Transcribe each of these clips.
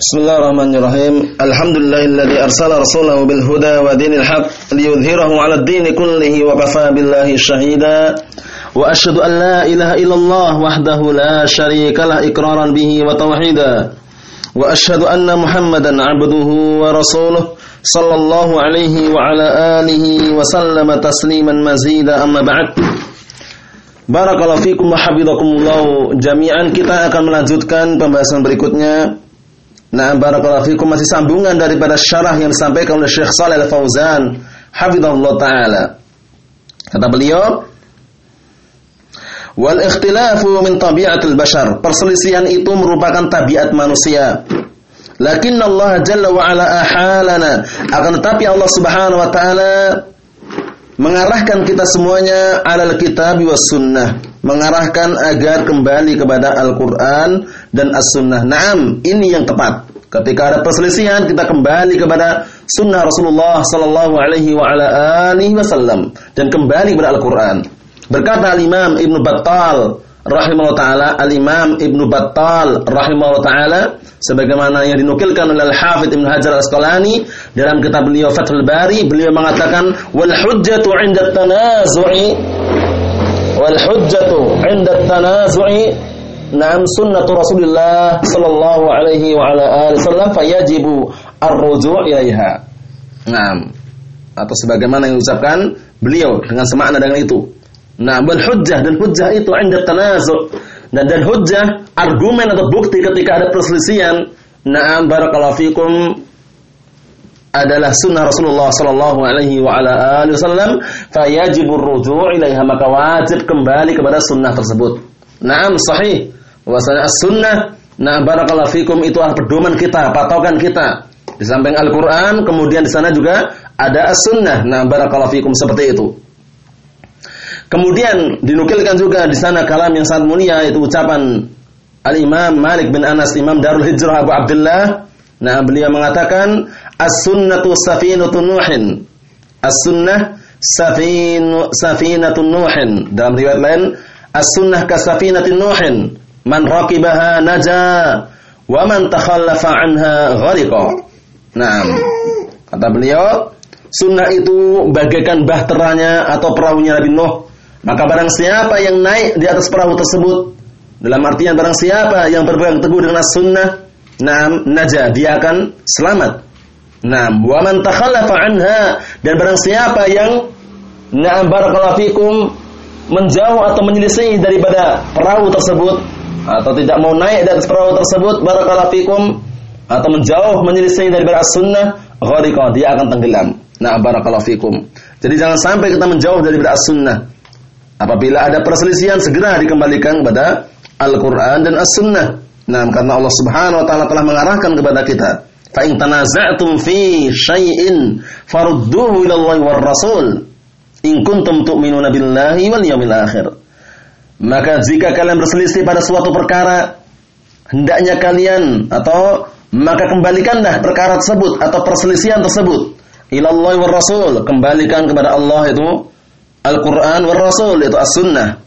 Bismillahirrahmanirrahim. Alhamdulillahilladzi arsala rasulahu bil huda wa dinil haqq liyudhhirahu 'ala ad-din kullihi wa kafa billahi shahida. Wa asyhadu an la ilaha illallah wahdahu la syarika lah iqraran bihi wa tauhida. Wa asyhadu anna Muhammadan 'abduhu wa rasuluh sallallahu alaihi wa ala alihi wa sallama tasliman mazida amma ba'd. Barakallahu fikum wa hafizakumullah jami'an kita akan melanjutkan pembahasan berikutnya Nah, barakallahu fikum masih sambungan daripada syarah yang disampaikan oleh Syekh Shalih Al-Fauzan, hafizahullah taala. Kata beliau, "Wal ikhtilafu min tabi'atil bashar." Perselisihan itu merupakan tabiat manusia. Lakin Allah Jalla wa ala ahalana. Akan tetapi Allah Subhanahu wa taala mengarahkan kita semuanya alal kitab was sunnah mengarahkan agar kembali kepada Al-Qur'an dan As-Sunnah. Naam, ini yang tepat. Ketika ada perselisihan kita kembali kepada sunnah Rasulullah sallallahu alaihi wa ala alihi wasallam dan kembali kepada Al-Qur'an. Berkata Al-Imam Ibnu Battal rahimahullah taala, Al-Imam Ibnu Battal rahimahullah taala sebagaimana yang dinukilkan oleh Al-Hafidz Ibnu Hajar Al-Asqalani dalam kitab beliau Fathul Bari, beliau mengatakan wal hujjatu 'inda tanazu'i wal hujjatu 'inda tanazu'i Naam sunnatu Rasulullah sallallahu alaihi wa ala alihi wasallam fayajibu ar-ruju' ilaiha. Naam. Atau sebagaimana yang diucapkan beliau dengan semakna dengan itu. Nah, wal hujjah dan hujjah itu inda tanazu' dan dan hujjah argumen atau bukti ketika ada perselisihan. Naam barakallahu fikum adalah sunnah Rasulullah sallallahu alaihi wa ala alihi wasallam fayajibu ar-ruju' ilaiha maka wajib kembali kepada sunnah tersebut. Naam sahih Bahwasanya as-sunnah, nah barakallahu fikum itu adalah pedoman kita, patokan kita. Di samping Al-Qur'an, kemudian di sana juga ada as-sunnah. Nah barakallahu fikum seperti itu. Kemudian dinukilkan juga di sana kalam yang sangat mulia itu ucapan Al-Imam Malik bin Anas Imam Darul Hijrah Abu Abdullah. Nah, beliau mengatakan as-sunnatu safinatun nuhin. As-sunnah safinu safinatun nuhin. Dalam riwayat lain as-sunnah kasafinatin nuhin. Man raqibaha naja wa man takhallafa anha ghariqa. Nah, kata beliau, sunnah itu bagaikan bahteranya atau perahunya Nabi Nuh. Maka barang siapa yang naik di atas perahu tersebut, dalam artian barang siapa yang berpegang teguh dengan sunnah, nah, naja, dia akan selamat. Nah, wa man takhallafa anha dan barang siapa yang na'am barakallahu fikum menjauh atau menyelisih daripada perahu tersebut, atau tidak mau naik dari perahu tersebut barakallahu fikum atau menjauh menyelisih dari beras sunnah ghariqa dia akan tenggelam. Nah barakallahu fikum. Jadi jangan sampai kita menjauh dari beras sunnah apabila ada perselisihan segera dikembalikan kepada Al-Qur'an dan As-Sunnah. Nah karena Allah Subhanahu wa taala telah mengarahkan kepada kita. Fa in tanaza'tum fi syai'in farudduhu ila Allah Rasul. In kuntum tu'minuna billahi wal yawmil akhir. Maka jika kalian berselisih pada suatu perkara, hendaknya kalian atau maka kembalikanlah perkara tersebut atau perselisihan tersebut. Ilallah wa rasul, kembalikan kepada Allah itu Al-Qur'an wa rasul itu as-sunnah.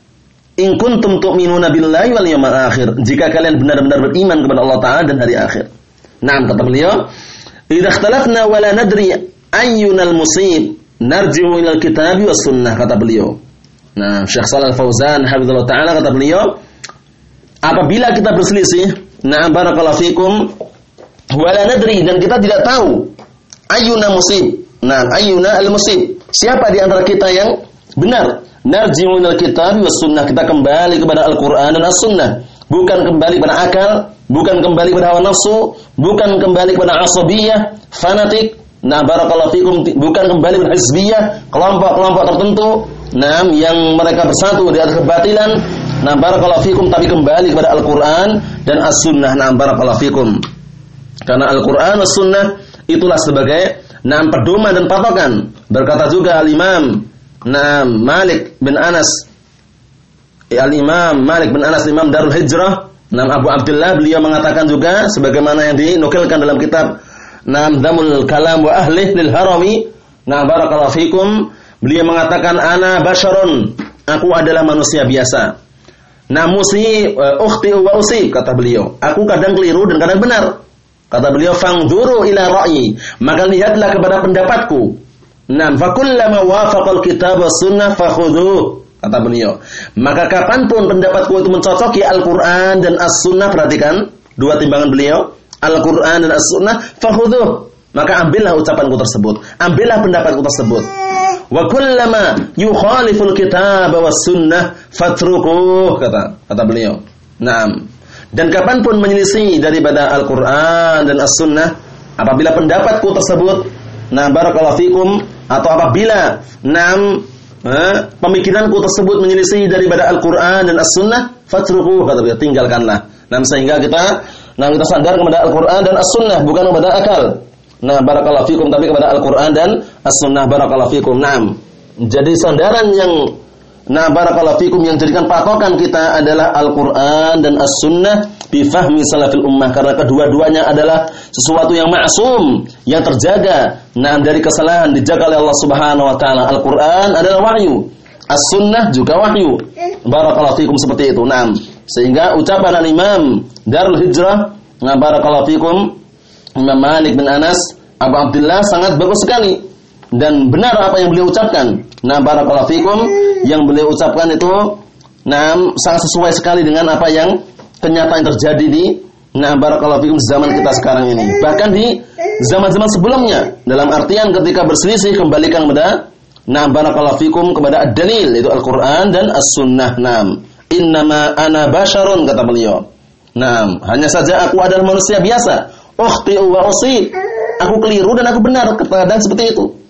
In kuntum tu'minuna billahi wal yawmil akhir. Jika kalian benar-benar beriman kepada Allah Taala dan hari akhir. Naam kata beliau, "Idza ikhtalafna wa la nadri ayyunal musib, narji'u ila al-kitabi was sunnah," kata beliau. Nah, Syekh Shalal Fauzan hafizallahu taala kata beliau, apabila kita berselisih, nah barakallahu fikum wala nadri dan kita tidak tahu ayuna musib. Nah, ayuna al-musib. Siapa di antara kita yang benar? Narji'u ilal kitab was sunnah. Kita kembali kepada Al-Qur'an dan As-Sunnah. Bukan kembali pada akal, bukan kembali pada hawa nafsu, bukan kembali kepada asabiyah, fanatik, Nah, barakallahu fikum bukan kembali pada hizbiyah, kelompok-kelompok tertentu, nah yang mereka bersatu di atas kebatilan. Nah, barakallahu fikum tapi kembali kepada Al-Qur'an dan As-Sunnah. Nah, barakallahu fikum. Karena Al-Qur'an dan As-Sunnah itulah sebagai nah pedoman dan patokan. Berkata juga Al-Imam nah Malik bin Anas Al-Imam Malik bin Anas Imam Darul Hijrah Nah Abu Abdullah beliau mengatakan juga sebagaimana yang dinukilkan dalam kitab Naam damul kalam wa ahli lil harami. Nah barakallahu fikum. Beliau mengatakan ana basharun. Aku adalah manusia biasa. Musi uh, ukhti wa usi kata beliau. Aku kadang keliru dan kadang benar. Kata beliau, "Fangduru ila ra'yi." Maka lihatlah kepada pendapatku. Nam fakullama wafaqal kitab sunnah fakhudhu. Kata beliau. Maka kapan pun pendapatku itu mencocoki Al-Quran dan As-Sunnah, perhatikan dua timbangan beliau, Al-Quran dan As-Sunnah, fakhudhu. Maka ambillah ucapanku tersebut, ambillah pendapatku tersebut. Wa kullama yukhaliful kitab was sunnah fatrukuh kata kata beliau. Naam. Dan kapan pun menyelisih daripada Al-Quran dan As-Sunnah, apabila pendapatku tersebut, nah barakallahu fikum, atau apabila enam eh, pemikiranku tersebut menyelisih daripada Al-Quran dan As-Sunnah, fatruku kata beliau, tinggalkanlah. Nah sehingga kita, nah kita sadar kepada Al-Quran dan As-Sunnah, bukan kepada akal. Nah barakallahu fikum, tapi kepada Al-Quran dan As-Sunnah, barakallahu fikum. Nah, jadi sandaran yang Nah, barakallahu fikum yang jadikan patokan kita adalah Al-Qur'an dan As-Sunnah bi fahmi salafil ummah karena kedua-duanya adalah sesuatu yang maksum, yang terjaga nah dari kesalahan dijaga oleh Allah Subhanahu wa taala. Al-Qur'an adalah wahyu, As-Sunnah juga wahyu. Barakallahu fikum seperti itu. Naam. Sehingga ucapan al-Imam Darul Hijrah, nah barakallahu fikum Imam Malik bin Anas Abu Abdullah sangat bagus sekali dan benar apa yang beliau ucapkan. Nah, barakallahu fikum yang beliau ucapkan itu nah sangat sesuai sekali dengan apa yang kenyataan terjadi di nah barakallahu fikum zaman kita sekarang ini. Bahkan di zaman-zaman sebelumnya dalam artian ketika berselisih kembalikan kepada nah barakallahu fikum kepada ad-dalil itu Al-Qur'an dan As-Sunnah. Naam. Innama ana basyarun kata beliau. Naam, hanya saja aku adalah manusia biasa. Ukhti'u wa usi. Aku keliru dan aku benar. Dan seperti itu.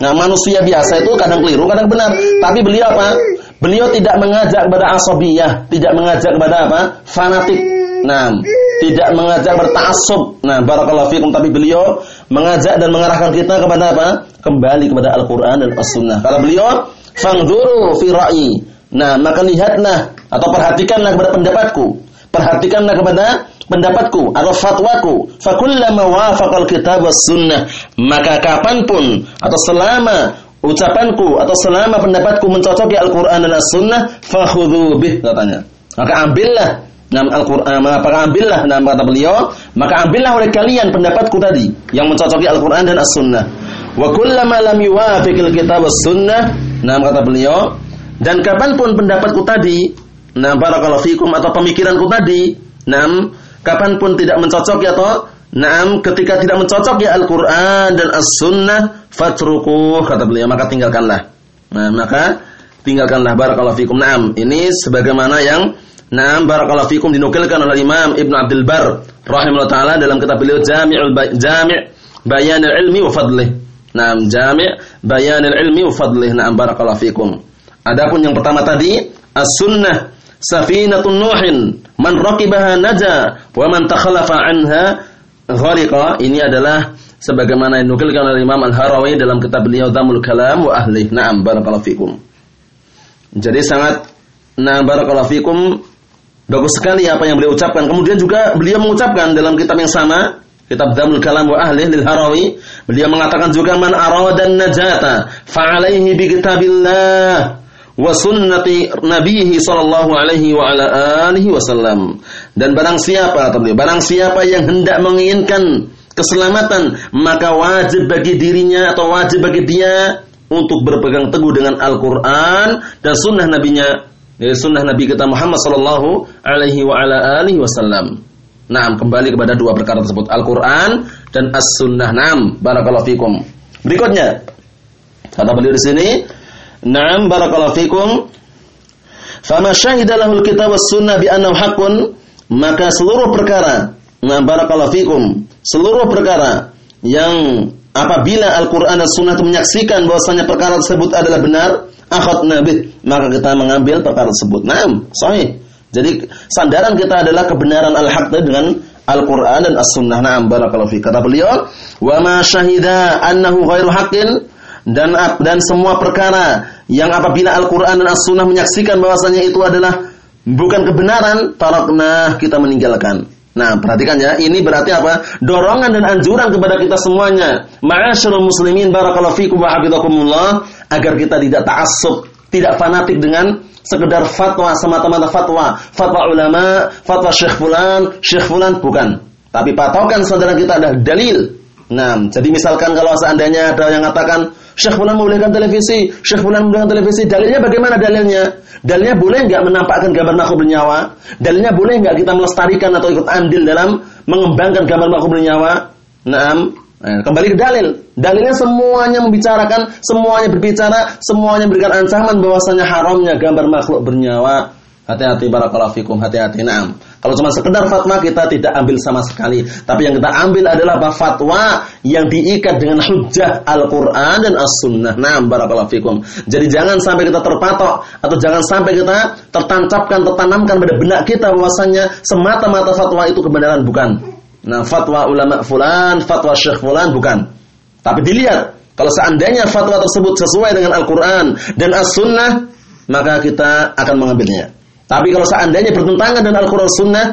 Nah, manusia biasa itu kadang keliru, kadang benar. Tapi beliau apa? Beliau tidak mengajak kepada asabiyah, tidak mengajak kepada apa? fanatik. Nah, tidak mengajak bertaksub. Nah, barakallahu fikum tapi beliau mengajak dan mengarahkan kita kepada apa? Kembali kepada Al-Qur'an dan As-Sunnah. Kalau beliau fangduru fi ra'yi. Nah, maka lihatlah atau perhatikanlah kepada pendapatku. Perhatikanlah kepada pendapatku atau fatwaku fakullama wafaqal kitab was sunnah maka kapan pun atau selama ucapanku atau selama pendapatku mencocoki Al-Qur'an dan As-Sunnah fakhudhu bih katanya maka ambillah Nam Al-Quran, maka ambillah nama kata beliau, maka ambillah oleh kalian pendapatku tadi yang mencocoki Al-Quran dan As-Sunnah. Wa kullama lam yuwafiqil kitab was-sunnah, nama kata beliau, dan kapan pun pendapatku tadi, nah barakallahu fikum atau pemikiranku tadi, nam kapan pun tidak mencocoki atau Naam ketika tidak mencocok ya Al-Qur'an dan As-Sunnah fatruku kata beliau maka tinggalkanlah. Nah, maka tinggalkanlah barakallahu fikum. Naam, ini sebagaimana yang Naam barakallahu fikum dinukilkan oleh Imam Ibnu Abdul Bar rahimahullah taala dalam kitab beliau Jami'ul ba Jami' Bayan al-Ilmi wa Fadlih. Naam, Jami' Bayan al-Ilmi wa Fadlih. Naam barakallahu fikum. Adapun yang pertama tadi As-Sunnah safinatun nuhin man raqibaha naja wa man takhalafa anha ghariqa ini adalah sebagaimana yang dinukilkan oleh Imam Al-Harawi dalam kitab beliau Damul Kalam wa Ahli. Naam barakallahu fikum. Jadi sangat nah barakallahu fikum bagus sekali apa yang beliau ucapkan. Kemudian juga beliau mengucapkan dalam kitab yang sama kitab Damul Kalam wa Ahli lil Harawi beliau mengatakan juga man aradan najata fa alaihi bi kitabillah wa sunnati nabihi sallallahu alaihi wa ala alihi wasallam. Dan barang siapa atau barang siapa yang hendak menginginkan keselamatan, maka wajib bagi dirinya atau wajib bagi dia untuk berpegang teguh dengan Al-Qur'an dan sunnah nabinya, ya, sunnah Nabi kita Muhammad sallallahu alaihi wa ala alihi wasallam. Nah, kembali kepada dua perkara tersebut, Al-Qur'an dan As-Sunnah. Naam, barakallahu fikum. Berikutnya, kata beliau di sini, Naam barakallahu fikum. Fama syahida lahul kitab was sunnah bi annahu haqqun, maka seluruh perkara, nah barakallahu fikum, seluruh perkara yang apabila Al-Qur'an dan Sunnah itu menyaksikan bahwasanya perkara tersebut adalah benar, akhad nabi, maka kita mengambil perkara tersebut. Naam, sahih. Jadi sandaran kita adalah kebenaran al-haq dengan Al-Qur'an dan As-Sunnah. Naam barakallahu fikum. Kata beliau, "Wa ma syahida annahu ghairu haqqin" dan dan semua perkara yang apabila Al-Qur'an dan As-Sunnah menyaksikan bahwasanya itu adalah bukan kebenaran, tarakna kita meninggalkan. Nah, perhatikan ya, ini berarti apa? Dorongan dan anjuran kepada kita semuanya. Ma'asyiral muslimin barakallahu fikum wa agar kita tidak ta'assub, tidak fanatik dengan sekedar fatwa semata-mata fatwa, fatwa ulama, fatwa syekh fulan, syekh fulan bukan. Tapi patokan saudara kita adalah dalil. Nah, jadi misalkan kalau seandainya ada yang mengatakan Syekh Fulan membolehkan televisi, Syekh Fulan membolehkan televisi, dalilnya bagaimana dalilnya? Dalilnya boleh nggak menampakkan gambar makhluk bernyawa? Dalilnya boleh nggak kita melestarikan atau ikut andil dalam mengembangkan gambar makhluk bernyawa? Nah, kembali ke dalil. Dalilnya semuanya membicarakan, semuanya berbicara, semuanya memberikan ancaman bahwasanya haramnya gambar makhluk bernyawa. Hati-hati barakallahu fikum, hati-hati. Naam. Kalau cuma sekedar fatwa kita tidak ambil sama sekali. Tapi yang kita ambil adalah apa? fatwa yang diikat dengan hujjah Al-Qur'an dan As-Sunnah. Nah, barakallahu fikum. Jadi jangan sampai kita terpatok atau jangan sampai kita tertancapkan, tertanamkan pada benak kita bahwasanya semata-mata fatwa itu kebenaran bukan. Nah, fatwa ulama fulan, fatwa syekh fulan bukan. Tapi dilihat kalau seandainya fatwa tersebut sesuai dengan Al-Qur'an dan As-Sunnah, maka kita akan mengambilnya. Tapi kalau seandainya bertentangan dengan Al-Quran Sunnah,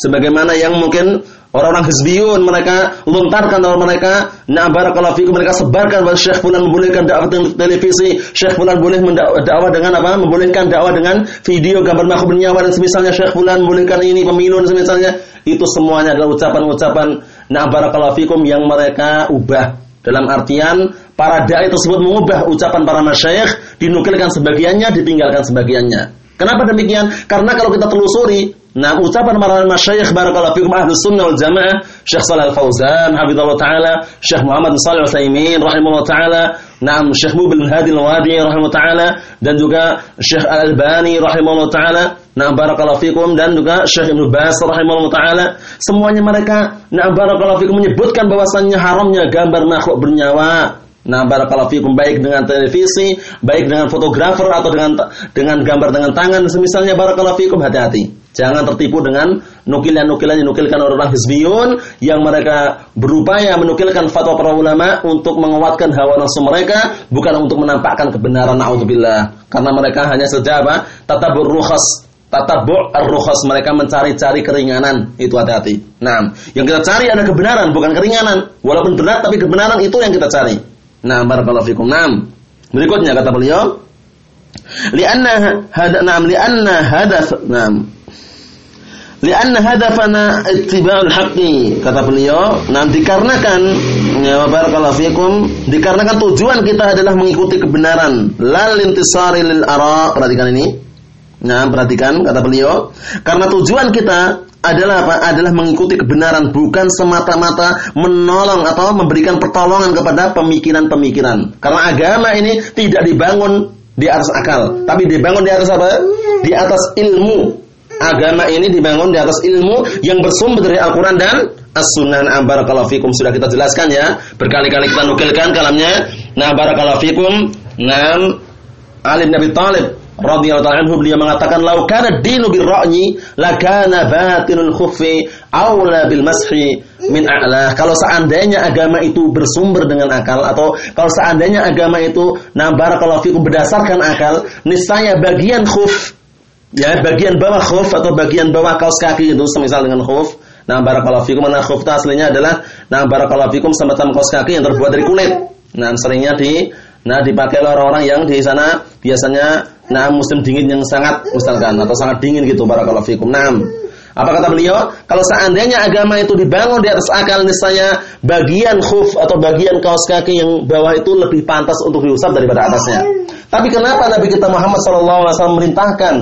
sebagaimana yang mungkin orang-orang hizbiyun mereka lontarkan oleh mereka, nah barakallahu fikum mereka sebarkan bahwa Syekh Fulan membolehkan dakwah televisi, Syekh Fulan boleh dakwah dengan apa? Membolehkan dakwah dengan video gambar makhluk bernyawa dan semisalnya Syekh Fulan membolehkan ini pemilu dan semisalnya. Itu semuanya adalah ucapan-ucapan nah barakallahu fikum yang mereka ubah. Dalam artian para dai tersebut mengubah ucapan para masyayikh dinukilkan sebagiannya ditinggalkan sebagiannya Kenapa demikian? Karena kalau kita telusuri, nah ucapan para masyayikh barakallahu fikum ahlus sunnah wal jamaah, Syekh Shalal Fauzan, hafizallahu taala, Syekh Muhammad bin Shalih Al-Utsaimin rahimahullah taala, Naam Syekh Mubil Hadi Al-Wadi rahimahullah taala dan juga Syekh Al-Albani rahimahullah taala, Nah barakallahu fikum dan juga Syekh Ibnu Baz rahimahullah taala, semuanya mereka nah barakallahu fikum menyebutkan bahwasannya haramnya gambar makhluk bernyawa Nah, barakallahu fikum baik dengan televisi, baik dengan fotografer atau dengan dengan gambar dengan tangan semisalnya barakallahu fikum hati-hati. Jangan tertipu dengan nukilan-nukilan yang dinukilkan oleh orang hizbiyun yang mereka berupaya menukilkan fatwa para ulama untuk menguatkan hawa nafsu mereka bukan untuk menampakkan kebenaran naudzubillah. Karena mereka hanya saja apa? Tatabur rukhas Tatabu' ar-rukhas mereka mencari-cari keringanan itu hati-hati. Nah, yang kita cari ada kebenaran bukan keringanan. Walaupun benar tapi kebenaran itu yang kita cari. Nah, barakallahu fikum. Naam. Berikutnya kata beliau, li'anna hada naam li'anna hadaf naam. Li'anna hadafana ittiba'ul haqqi kata beliau. Nah dikarenakan ya barakallahu fikum dikarenakan tujuan kita adalah mengikuti kebenaran. Lal intisari lil ara. Perhatikan ini. Nah perhatikan kata beliau. Karena tujuan kita adalah apa? Adalah mengikuti kebenaran, bukan semata-mata menolong atau memberikan pertolongan kepada pemikiran-pemikiran. Karena agama ini tidak dibangun di atas akal, tapi dibangun di atas apa? Di atas ilmu. Agama ini dibangun di atas ilmu yang bersumber dari Al-Quran dan As-Sunnah. Nah, barakallahu sudah kita jelaskan ya. Berkali-kali kita nukilkan kalamnya. Nah, barakallahu fikum. Nah, Ali bin Abi Talib radhiyallahu ta'ala anhu beliau mengatakan lau kana dinu ra'yi lakana batinul khuffi aula bil mashi min a'la. Kalau seandainya agama itu bersumber dengan akal atau kalau seandainya agama itu nah barakallahu fikum berdasarkan akal niscaya bagian khuf ya bagian bawah khuf atau bagian bawah kaos kaki itu semisal dengan khuf nah barakallahu fikum mana khuf aslinya adalah nah barakallahu fikum semacam kaos kaki yang terbuat dari kulit. Nah seringnya di nah dipakai oleh orang-orang yang di sana biasanya Nah, musim dingin yang sangat misalkan atau sangat dingin gitu barakallahu fikum. Naam. Apa kata beliau? Kalau seandainya agama itu dibangun di atas akal niscaya bagian khuf atau bagian kaos kaki yang bawah itu lebih pantas untuk diusap daripada atasnya. Tapi kenapa Nabi kita Muhammad SAW merintahkan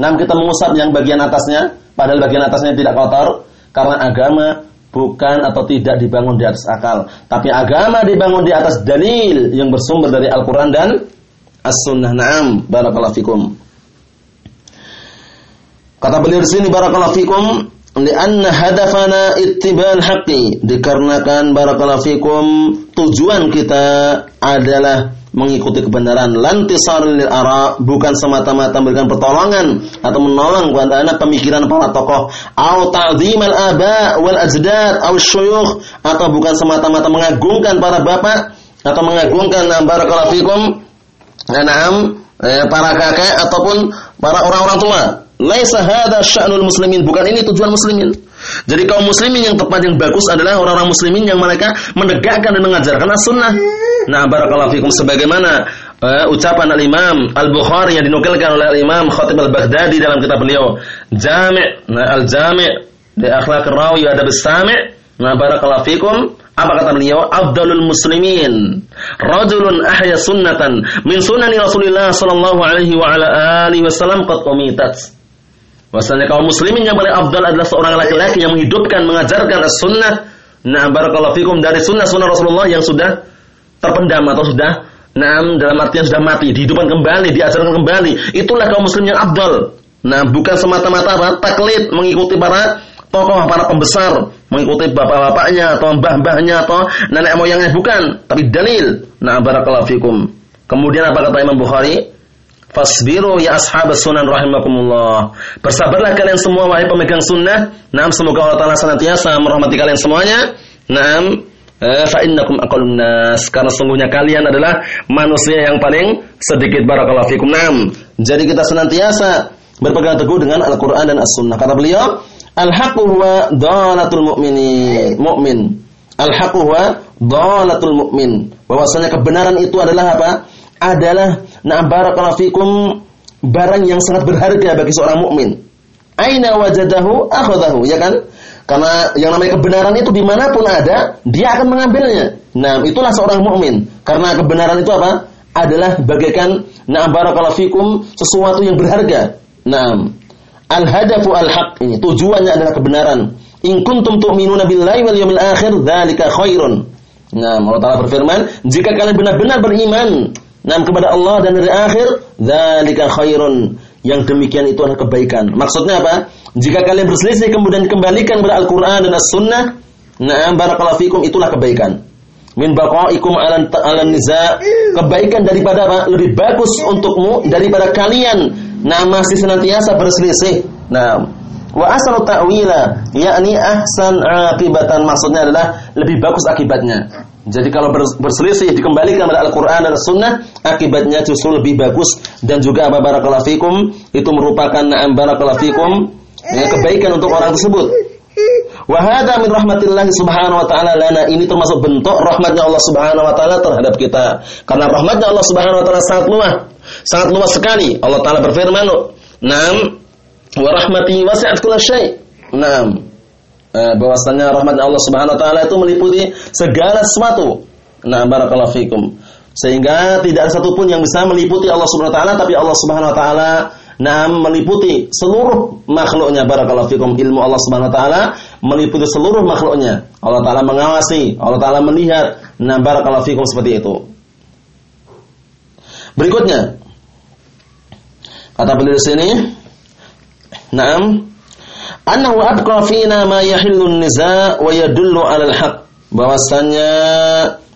nam kita mengusap yang bagian atasnya padahal bagian atasnya tidak kotor? Karena agama bukan atau tidak dibangun di atas akal, tapi agama dibangun di atas dalil yang bersumber dari Al-Qur'an dan as-sunnah. Naam, barakallahu fikum. Kata beliau di sini barakallahu fikum, lianna hadafana ittibal haqqi, dikarenakan barakallahu fikum tujuan kita adalah mengikuti kebenaran lantisar lil ara bukan semata-mata memberikan pertolongan atau menolong kepada pemikiran para tokoh atau ta'zim al aba wal ajdad atau syuyukh atau bukan semata-mata mengagungkan para bapak atau mengagungkan barakallahu fikum Naam, eh, para kakek ataupun para orang-orang tua. Laisa hadza sya'nul muslimin, bukan ini tujuan muslimin. Jadi kaum muslimin yang tepat yang bagus adalah orang-orang muslimin yang mereka menegakkan dan mengajarkan as-sunnah. Nah, barakallahu fikum sebagaimana uh, ucapan al-Imam Al-Bukhari yang dinukilkan oleh al-Imam Khatib Al-Baghdadi dalam kitab beliau Jami' nah, Al-Jami' di akhlak rawi ada besami' Nah, barakallahu fikum. Apa kata beliau? Afdalul muslimin. Rajulun ahya sunnatan min sunani Rasulullah sallallahu alaihi wa ala alihi wasallam qad umitat. Wasanya kaum muslimin yang paling afdal adalah seorang laki-laki yang menghidupkan, mengajarkan as-sunnah. Nah, barakallahu fikum dari sunnah-sunnah Rasulullah yang sudah terpendam atau sudah Nah, dalam artian sudah mati, dihidupkan kembali, diajarkan kembali. Itulah kaum muslim yang afdal. Nah, bukan semata-mata taklid mengikuti para tokoh, para pembesar, mengikuti bapak-bapaknya atau mbah-mbahnya atau nenek moyangnya bukan, tapi dalil. Nah, barakallahu fikum. Kemudian apa kata Imam Bukhari? Fasbiru ya ashabas sunan rahimakumullah. Bersabarlah kalian semua wahai pemegang sunnah. Naam semoga Allah Taala senantiasa merahmati kalian semuanya. Naam eh, fa innakum aqallun nas karena sungguhnya kalian adalah manusia yang paling sedikit barakallahu fikum. Naam. Jadi kita senantiasa berpegang teguh dengan Al-Qur'an dan As-Sunnah. Kata beliau, Al-haqqu huwa dhalatul mu'minin, mu'min. Al-haqqu huwa dhalatul mu'min. Bahwasanya kebenaran itu adalah apa? Adalah na'am barakallahu fikum barang yang sangat berharga bagi seorang mukmin. Aina wajadahu akhadahu, ya kan? Karena yang namanya kebenaran itu di mana pun ada, dia akan mengambilnya. Nah, itulah seorang mukmin. Karena kebenaran itu apa? Adalah bagaikan na'am barakallahu fikum sesuatu yang berharga. Nah, Al-hadafu al-haq ini tujuannya adalah kebenaran. In kuntum tu'minuna billahi wal yawmil akhir dzalika khairun. Nah, Allah Taala berfirman, jika kalian benar-benar beriman nah kepada Allah dan hari akhir, dzalika khairun. Yang demikian itu adalah kebaikan. Maksudnya apa? Jika kalian berselisih kemudian kembalikan kepada Al-Qur'an dan As-Sunnah, nah barakallahu fikum itulah kebaikan. Min baqaikum ala ala niza, kebaikan daripada apa? Lebih bagus untukmu daripada kalian Nah masih senantiasa berselisih. Nah, wa asal ta'wila yakni ahsan akibatan maksudnya adalah lebih bagus akibatnya. Jadi kalau berselisih dikembalikan kepada Al-Qur'an dan Sunnah, akibatnya justru lebih bagus dan juga apa barakallahu fikum itu merupakan na'am barakallahu fikum ya, kebaikan untuk orang tersebut. Wa hadza min rahmatillah subhanahu wa ta'ala lana. Ini termasuk bentuk rahmatnya Allah subhanahu wa ta'ala terhadap kita. Karena rahmatnya Allah subhanahu wa ta'ala sangat luas. Sangat luas sekali. Allah ta'ala berfirman, "Naam wa rahmati wasi'at kulla syai'." Naam. Eh, bahwasanya rahmatnya Allah subhanahu wa ta'ala itu meliputi segala sesuatu. Nah, barakallahu fikum. Sehingga tidak ada satupun yang bisa meliputi Allah subhanahu wa ta'ala, tapi Allah subhanahu wa ta'ala Nah, meliputi seluruh makhluknya barakallahu fikum ilmu Allah Subhanahu wa taala meliputi seluruh makhluknya. Allah taala mengawasi, Allah taala melihat. Nah, barakallahu fikum seperti itu. Berikutnya kata beliau sini, "Na'am, annahu abqa fina ma yahillu an-niza' wa yadullu 'ala al-haq." Bahwasanya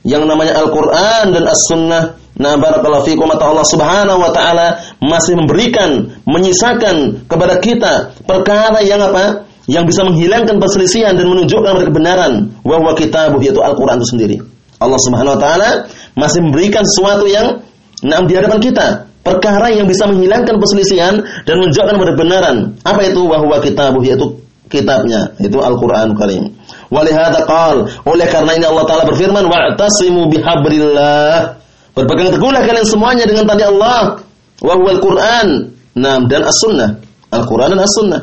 yang namanya Al-Qur'an dan As-Sunnah Nah barakallahu fikum atau Allah Subhanahu wa taala masih memberikan menyisakan kepada kita perkara yang apa? Yang bisa menghilangkan perselisihan dan menunjukkan kebenaran wa huwa kitabuh yaitu Al-Qur'an itu sendiri. Allah Subhanahu wa taala masih memberikan sesuatu yang nah di hadapan kita, perkara yang bisa menghilangkan perselisihan dan menunjukkan kebenaran. Apa itu wa huwa kitabuh yaitu kitabnya, itu Al-Qur'an Karim. Walihada qal, oleh karena ini Allah taala berfirman wa'tasimu bihabrillah Berpegang teguhlah kalian semuanya dengan tali Allah. Wa huwal Qur'an. Nah, dan As-Sunnah. Al-Qur'an dan As-Sunnah.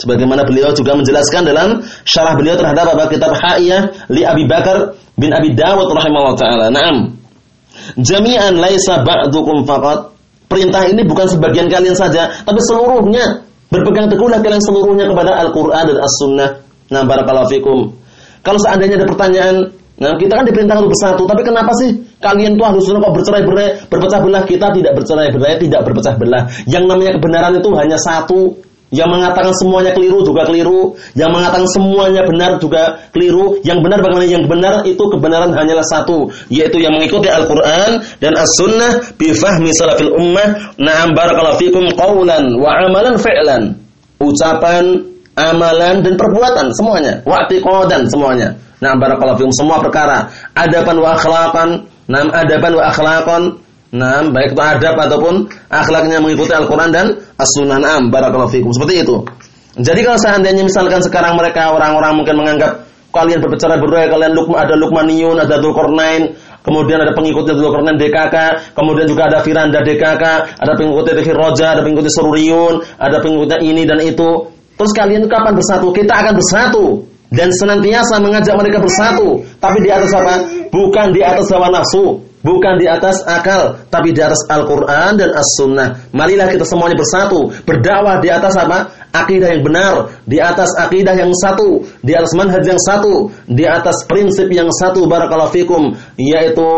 Sebagaimana beliau juga menjelaskan dalam syarah beliau terhadap apa kitab Ha'iyah li Abi Bakar bin Abi Dawud rahimahullah taala. Naam. Jami'an laisa ba'dukum faqat. Perintah ini bukan sebagian kalian saja, tapi seluruhnya. Berpegang teguhlah kalian seluruhnya kepada Al-Qur'an dan As-Sunnah. Nah, barakallahu fikum. Kalau seandainya ada pertanyaan, Nah, kita kan diperintahkan untuk bersatu, tapi kenapa sih kalian tuh harus kok bercerai-berai, berpecah belah? Kita tidak bercerai-berai, tidak berpecah belah. Yang namanya kebenaran itu hanya satu. Yang mengatakan semuanya keliru juga keliru, yang mengatakan semuanya benar juga keliru. Yang benar bagaimana yang benar itu kebenaran hanyalah satu, yaitu yang mengikuti Al-Qur'an dan As-Sunnah bi fahmi salafil ummah. Na'am barakallahu fikum qaulan wa amalan fi'lan. Ucapan, amalan dan perbuatan semuanya, wa i'tiqadan semuanya. Nah, barakallahu fikum semua perkara. Adaban wa akhlaqan. Nah, adaban wa akhlaqan. Nah, baik itu adab ataupun akhlaknya mengikuti Al-Qur'an dan As-Sunnah. Nah, barakallahu fikum. Seperti itu. Jadi kalau seandainya misalkan sekarang mereka orang-orang mungkin menganggap kalian berbicara berai, kalian lukma, ada Lukmaniyun, ada Dzulqarnain, kemudian ada pengikutnya Dzulqarnain DKK, kemudian juga ada Firanda DKK, ada pengikutnya Roja, ada pengikutnya Sururiyun, ada pengikutnya ini dan itu. Terus kalian kapan bersatu? Kita akan bersatu dan senantiasa mengajak mereka bersatu. Tapi di atas apa? Bukan di atas hawa nafsu, bukan di atas akal, tapi di atas Al-Qur'an dan As-Sunnah. Marilah kita semuanya bersatu, berdakwah di atas apa? Akidah yang benar, di atas akidah yang satu, di atas manhaj yang satu, di atas prinsip yang satu barakallahu fikum, yaitu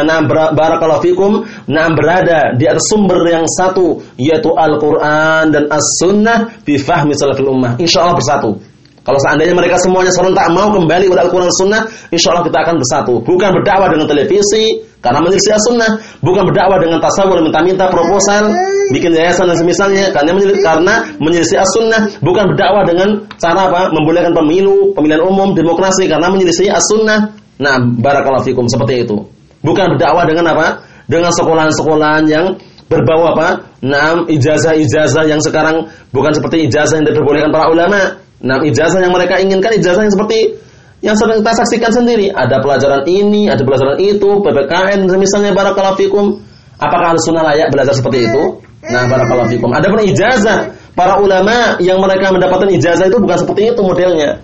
nah, barakallahu fikum, nah berada di atas sumber yang satu, yaitu Al-Qur'an dan As-Sunnah fi fahmi salafil ummah. Insyaallah bersatu. Kalau seandainya mereka semuanya serentak mau kembali kepada Al-Quran Sunnah, insya Allah kita akan bersatu. Bukan berdakwah dengan televisi, karena menyelisih Sunnah. Bukan berdakwah dengan tasawur, minta-minta proposal, bikin yayasan dan semisalnya, karena menyelisih, karena menyelisih Sunnah. Bukan berdakwah dengan cara apa? Membolehkan pemilu, pemilihan umum, demokrasi, karena menyelisih Sunnah. Nah, barakallahu fikum seperti itu. Bukan berdakwah dengan apa? Dengan sekolahan-sekolahan yang berbau apa? Nah, ijazah-ijazah yang sekarang bukan seperti ijazah yang diperbolehkan para ulama Nah, ijazah yang mereka inginkan ijazah yang seperti yang sering kita saksikan sendiri. Ada pelajaran ini, ada pelajaran itu, PPKN misalnya barakallahu fikum. Apakah harus sunnah layak belajar seperti itu? Nah, barakallahu fikum. Ada pun ijazah para ulama yang mereka mendapatkan ijazah itu bukan seperti itu modelnya.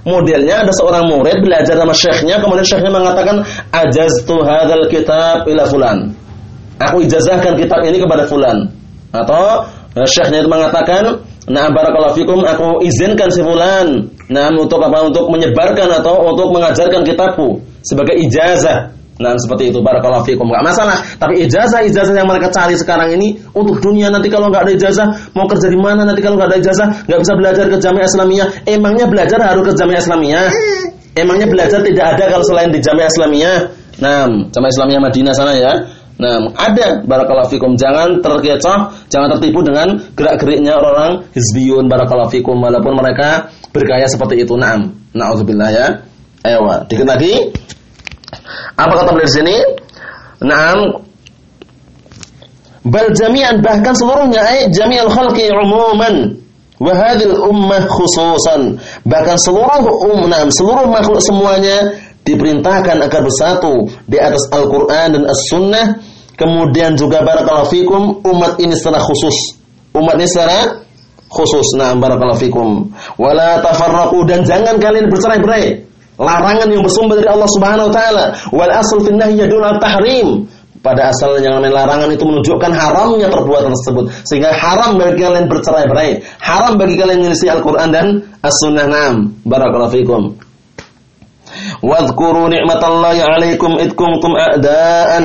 Modelnya ada seorang murid belajar sama syekhnya, kemudian syekhnya mengatakan ajaztu hadzal kitab ila fulan. Aku ijazahkan kitab ini kepada fulan. Atau eh, syekhnya itu mengatakan Nah, barakallahu fikum, aku izinkan si fulan. Nah, untuk apa? Untuk menyebarkan atau untuk mengajarkan kitabku sebagai ijazah. Nah, seperti itu barakallahu fikum. Enggak masalah. Tapi ijazah-ijazah yang mereka cari sekarang ini untuk dunia nanti kalau enggak ada ijazah, mau kerja di mana nanti kalau enggak ada ijazah, enggak bisa belajar ke Jamiah Islamiyah. Emangnya belajar harus ke Jamiah Islamiyah? Emangnya belajar tidak ada kalau selain di Jamiah Islamiyah? Nah, Jamiah Islamiyah Madinah sana ya. Nah, ada barakallahu fikum. Jangan terkecoh, jangan tertipu dengan gerak-geriknya orang hizbiyun barakallahu fikum walaupun mereka bergaya seperti itu. Naam. Nauzubillah ya. Ayo, dikit lagi. Apa kata beliau di sini? Naam. Bal jami'an bahkan seluruhnya ay jami'al khalqi umuman wa hadhil ummah khususan. Bahkan seluruh ummah, seluruh makhluk semuanya diperintahkan agar bersatu di atas Al-Qur'an dan As-Sunnah Kemudian juga barakallahu fikum umat ini secara khusus. Umat ini secara khusus. Nah, barakallahu fikum. Wala tafarraqu dan jangan kalian bercerai-berai. Larangan yang bersumber dari Allah Subhanahu wa taala. Wal asl fi nahyi tahrim. Pada asalnya yang namanya larangan itu menunjukkan haramnya perbuatan tersebut. Sehingga haram bagi kalian bercerai-berai. Haram bagi kalian menyelisih Al-Qur'an dan As-Sunnah. Naam. Barakallahu fikum. Wadhkuru ni'matallahi 'alaikum id kuntum a'daan.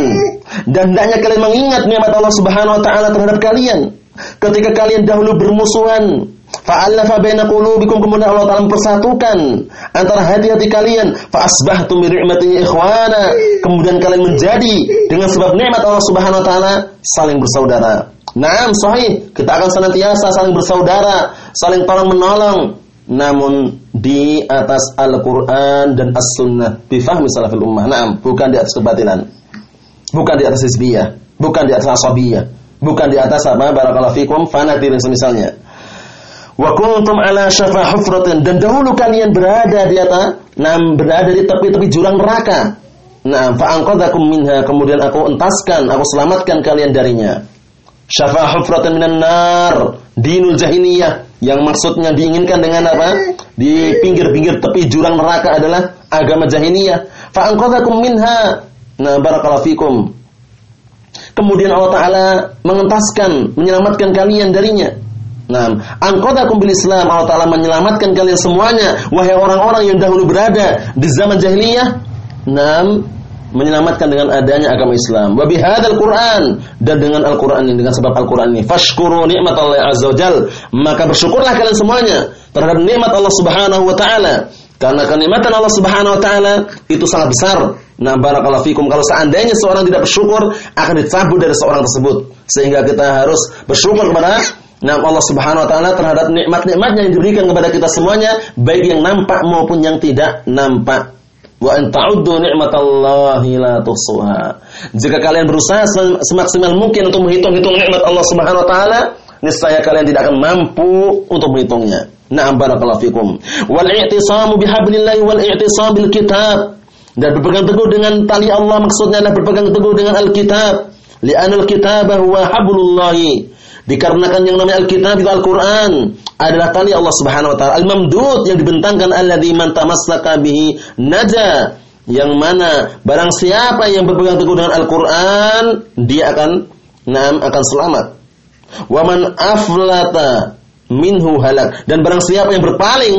Dan hendaknya kalian mengingat nikmat Allah Subhanahu wa taala terhadap kalian ketika kalian dahulu bermusuhan. Fa'alafa baina qulubikum kemudian Allah Ta'ala mempersatukan antara hati-hati kalian. Fa'asbahtum bi ni'matihi ikhwana. Kemudian kalian menjadi dengan sebab nikmat Allah Subhanahu wa taala saling bersaudara. Naam sahih, kita akan senantiasa saling bersaudara, saling tolong menolong, namun di atas Al-Quran dan As-Sunnah bifahmi salafil ummah. Naam, bukan di atas kebatilan. Bukan di atas hizbiyah, bukan di atas asabiyah, bukan di atas apa barakallahu fikum fanatik dan semisalnya. Wa kuntum ala syafa hufratin dan dahulu kalian berada di atas nam berada di tepi-tepi jurang neraka. Nah, fa anqadhakum minha kemudian aku entaskan, aku selamatkan kalian darinya. Syafa hufratin minan nar, dinul jahiliyah yang maksudnya diinginkan dengan apa? Di pinggir-pinggir tepi jurang neraka adalah agama jahiliyah. Fa anqadhakum minha. Nah, barakallahu fikum. Kemudian Allah Ta'ala mengentaskan, menyelamatkan kalian darinya. Nah, anqadhakum bil Islam. Allah Ta'ala menyelamatkan kalian semuanya. Wahai orang-orang yang dahulu berada di zaman jahiliyah. Nah, menyelamatkan dengan adanya agama Islam. Wa bihadzal Qur'an dan dengan Al-Qur'an ini dengan sebab Al-Qur'an ini fashkuru nikmatallahi azza wajal maka bersyukurlah kalian semuanya terhadap nikmat Allah Subhanahu wa taala. Karena kenikmatan Allah Subhanahu wa taala itu sangat besar. Nah, barakallahu fikum kalau seandainya seorang tidak bersyukur akan dicabut dari seorang tersebut. Sehingga kita harus bersyukur kepada Nah Allah Subhanahu wa taala terhadap nikmat-nikmatnya yang diberikan kepada kita semuanya baik yang nampak maupun yang tidak nampak. Wa ni'matallahi. Jika kalian berusaha semaksimal mungkin untuk menghitung-hitung nikmat Allah Subhanahu wa taala, niscaya kalian tidak akan mampu untuk menghitungnya. Na'am barakallahu fikum. Wal i'tisamu bihablillahi wal i'tisam bil kitab. Dan berpegang teguh dengan tali Allah maksudnya adalah berpegang teguh dengan Alkitab. Li'anal kitabah huwa hablullahi. Dikarenakan yang namanya Alkitab itu Al-Quran adalah tali Allah Subhanahu wa taala. Al-mamdud yang dibentangkan alladzi man tamassaka bihi naja. Yang mana barang siapa yang berpegang teguh dengan Al-Quran, dia akan nam akan selamat. Wa man aflata minhu halak. Dan barang siapa yang berpaling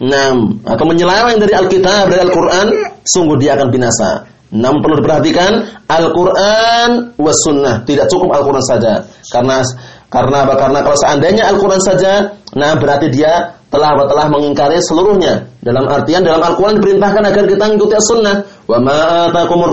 nam atau menyeleweng dari Alkitab dari Al-Quran, sungguh dia akan binasa. Namun perlu diperhatikan Al-Quran was sunnah tidak cukup Al-Quran saja karena karena apa? Karena kalau seandainya Al-Quran saja, nah berarti dia telah telah mengingkari seluruhnya. Dalam artian dalam Al-Quran diperintahkan agar kita mengikuti as-sunnah. Wa ma atakumur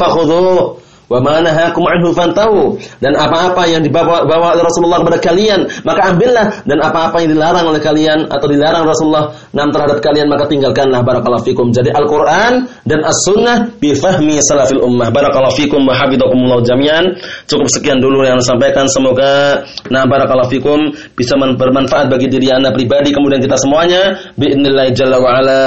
fakhudhuh Wa ma nahakum anhu fantahu. Dan apa-apa yang dibawa bawa oleh Rasulullah kepada kalian, maka ambillah dan apa-apa yang dilarang oleh kalian atau dilarang Rasulullah nam terhadap kalian maka tinggalkanlah barakallahu fikum. Jadi Al-Qur'an dan As-Sunnah bi fahmi salafil ummah. Barakallahu fikum wa hafizakumullah jami'an. Cukup sekian dulu yang sampaikan semoga nah barakallahu fikum bisa bermanfaat bagi diri Anda pribadi kemudian kita semuanya. Bi'idznillah jalla wa ala.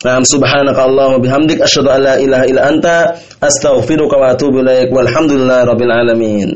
Naam subhanaka Allahumma bihamdik asyhadu an la ilaha illa anta astaghfiruka wa atubu ilaik walhamdulillahi rabbil alamin.